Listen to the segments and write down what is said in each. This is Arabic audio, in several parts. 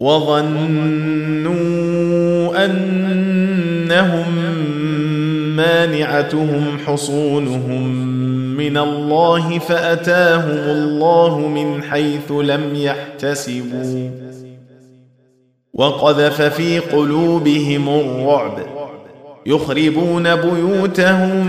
وظنوا أنهم مانعتهم حصونهم من الله فأتاهم الله من حيث لم يحتسبوا. وقذف في قلوبهم الرعب يخربون بيوتهم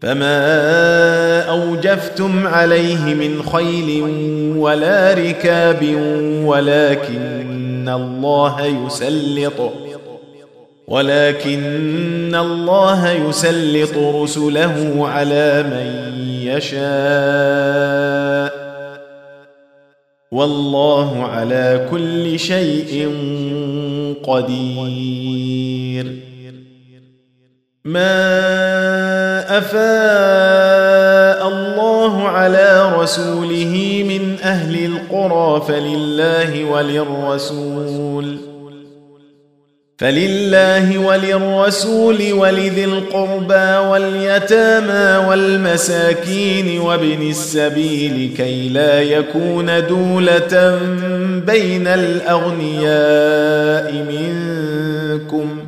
فما اوجفتم عليه من خيل ولا ركاب ولكن الله يسلط ولكن الله يسلط رسله على من يشاء والله على كل شيء قدير ما أفاء الله على رسوله من أهل القرى فلله وللرسول. فلله وللرسول ولذي القربى واليتامى والمساكين وابن السبيل كي لا يكون دولة بين الأغنياء منكم.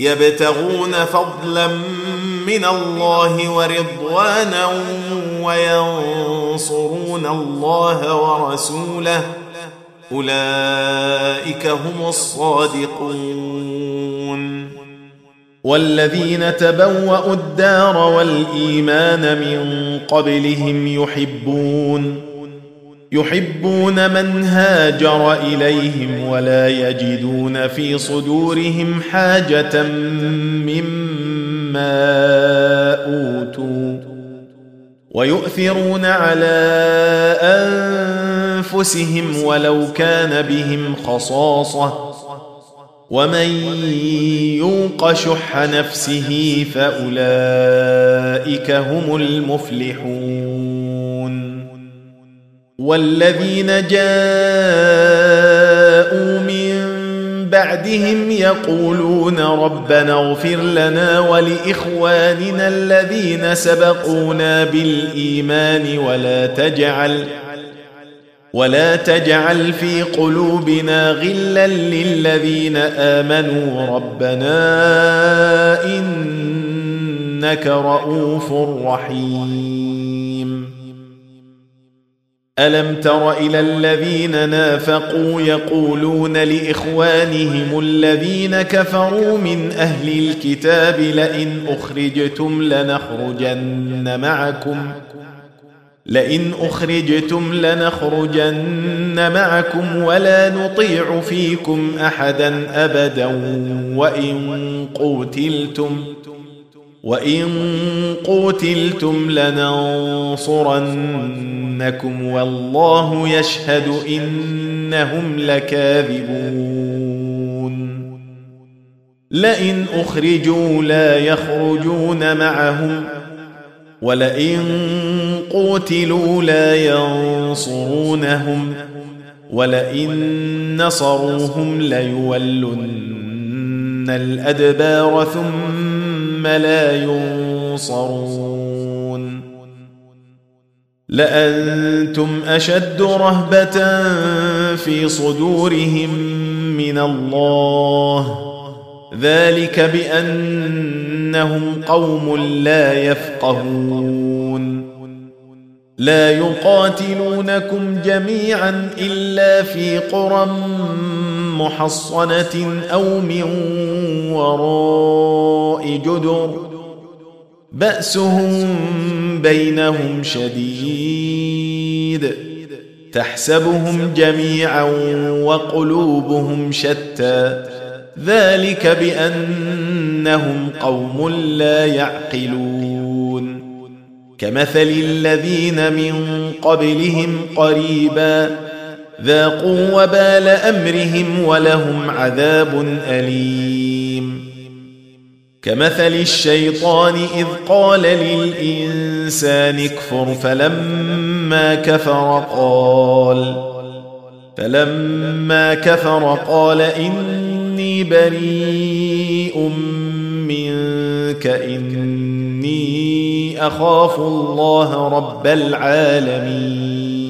يبتغون فضلا من الله ورضوانا وينصرون الله ورسوله. أولئك هم الصادقون. والذين تبوأوا الدار والإيمان من قبلهم يحبون يحبون من هاجر إليهم ولا يجدون في صدورهم حاجة مما أوتوا ويؤثرون على أنفسهم ولو كان بهم خصاصة ومن يوق شح نفسه فأولئك هم المفلحون والذين جاءوا من بعدهم يقولون ربنا اغفر لنا ولإخواننا الذين سبقونا بالإيمان ولا تجعل ولا تجعل في قلوبنا غلا للذين آمنوا ربنا إنك رؤوف رحيم ألم تر إلى الذين نافقوا يقولون لإخوانهم الذين كفروا من أهل الكتاب لئن أخرجتم لنخرجن معكم لئن أخرجتم لنخرجن معكم ولا نطيع فيكم أحدا أبدا وإن قوتلتم وإن قوتلتم لننصرنكم والله يشهد انهم لكاذبون لئن اخرجوا لا يخرجون معهم ولئن قوتلوا لا ينصرونهم ولئن نصروهم ليولن الادبار ثم لا ينصرون. لأنتم أشد رهبة في صدورهم من الله. ذلك بأنهم قوم لا يفقهون. لا يقاتلونكم جميعا إلا في قرى محصنة أو من وراء جدر بأسهم بينهم شديد تحسبهم جميعا وقلوبهم شتى ذلك بأنهم قوم لا يعقلون. كمثل الذين من قبلهم قريبا ذاقوا وبال أمرهم ولهم عذاب أليم. كمثل الشيطان إذ قال للإنسان اكفر فلما كفر قال فلما كفر قال ان إني بريء منك إني أخاف الله رب العالمين.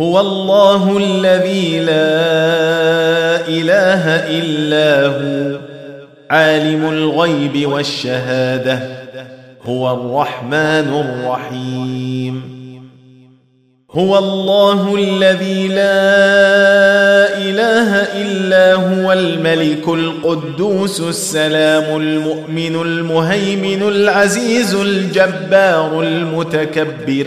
هو الله الذي لا إله إلا هو عالم الغيب والشهادة هو الرحمن الرحيم. هو الله الذي لا إله إلا هو الملك القدوس السلام المؤمن المهيمن العزيز الجبار المتكبر.